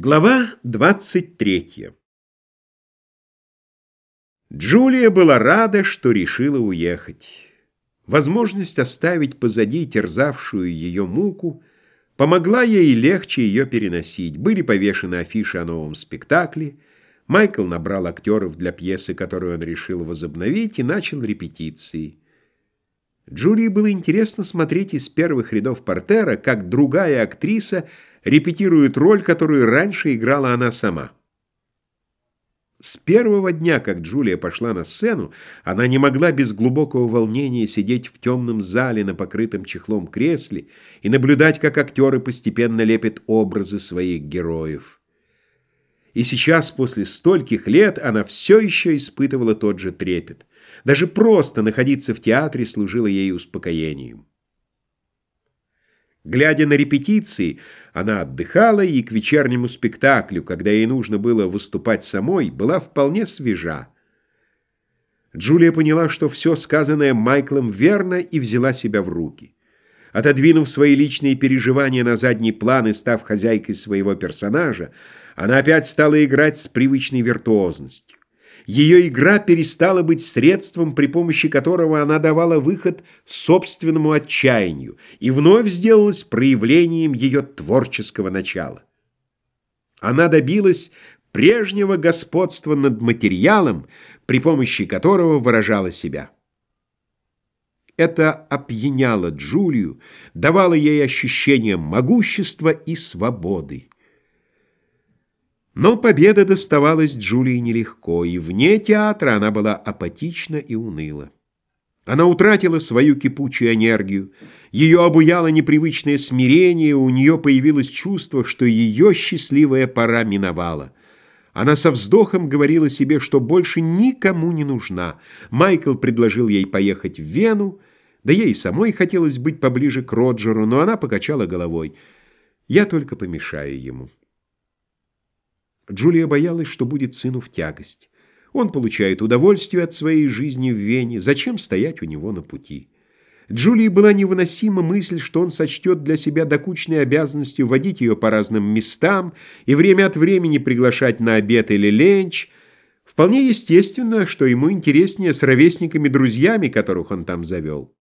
Глава 23 Джулия была рада, что решила уехать. Возможность оставить позади терзавшую ее муку помогла ей легче ее переносить. Были повешены афиши о новом спектакле, Майкл набрал актеров для пьесы, которую он решил возобновить, и начал репетиции. Джулии было интересно смотреть из первых рядов портера, как другая актриса – репетирует роль, которую раньше играла она сама. С первого дня, как Джулия пошла на сцену, она не могла без глубокого волнения сидеть в темном зале на покрытом чехлом кресле и наблюдать, как актеры постепенно лепят образы своих героев. И сейчас, после стольких лет, она все еще испытывала тот же трепет. Даже просто находиться в театре служило ей успокоением. Глядя на репетиции, она отдыхала и к вечернему спектаклю, когда ей нужно было выступать самой, была вполне свежа. Джулия поняла, что все сказанное Майклом верно, и взяла себя в руки. Отодвинув свои личные переживания на задний план и став хозяйкой своего персонажа, она опять стала играть с привычной виртуозностью. Ее игра перестала быть средством, при помощи которого она давала выход собственному отчаянию, и вновь сделалась проявлением ее творческого начала. Она добилась прежнего господства над материалом, при помощи которого выражала себя. Это опьяняло Джулию, давало ей ощущение могущества и свободы. Но победа доставалась Джулии нелегко, и вне театра она была апатична и уныла. Она утратила свою кипучую энергию, ее обуяло непривычное смирение, у нее появилось чувство, что ее счастливая пора миновала. Она со вздохом говорила себе, что больше никому не нужна. Майкл предложил ей поехать в Вену, да ей самой хотелось быть поближе к Роджеру, но она покачала головой. «Я только помешаю ему». Джулия боялась, что будет сыну в тягость. Он получает удовольствие от своей жизни в Вене, зачем стоять у него на пути? Джулии была невыносима мысль, что он сочтет для себя докучной обязанностью водить ее по разным местам и время от времени приглашать на обед или ленч. Вполне естественно, что ему интереснее с ровесниками-друзьями, которых он там завел.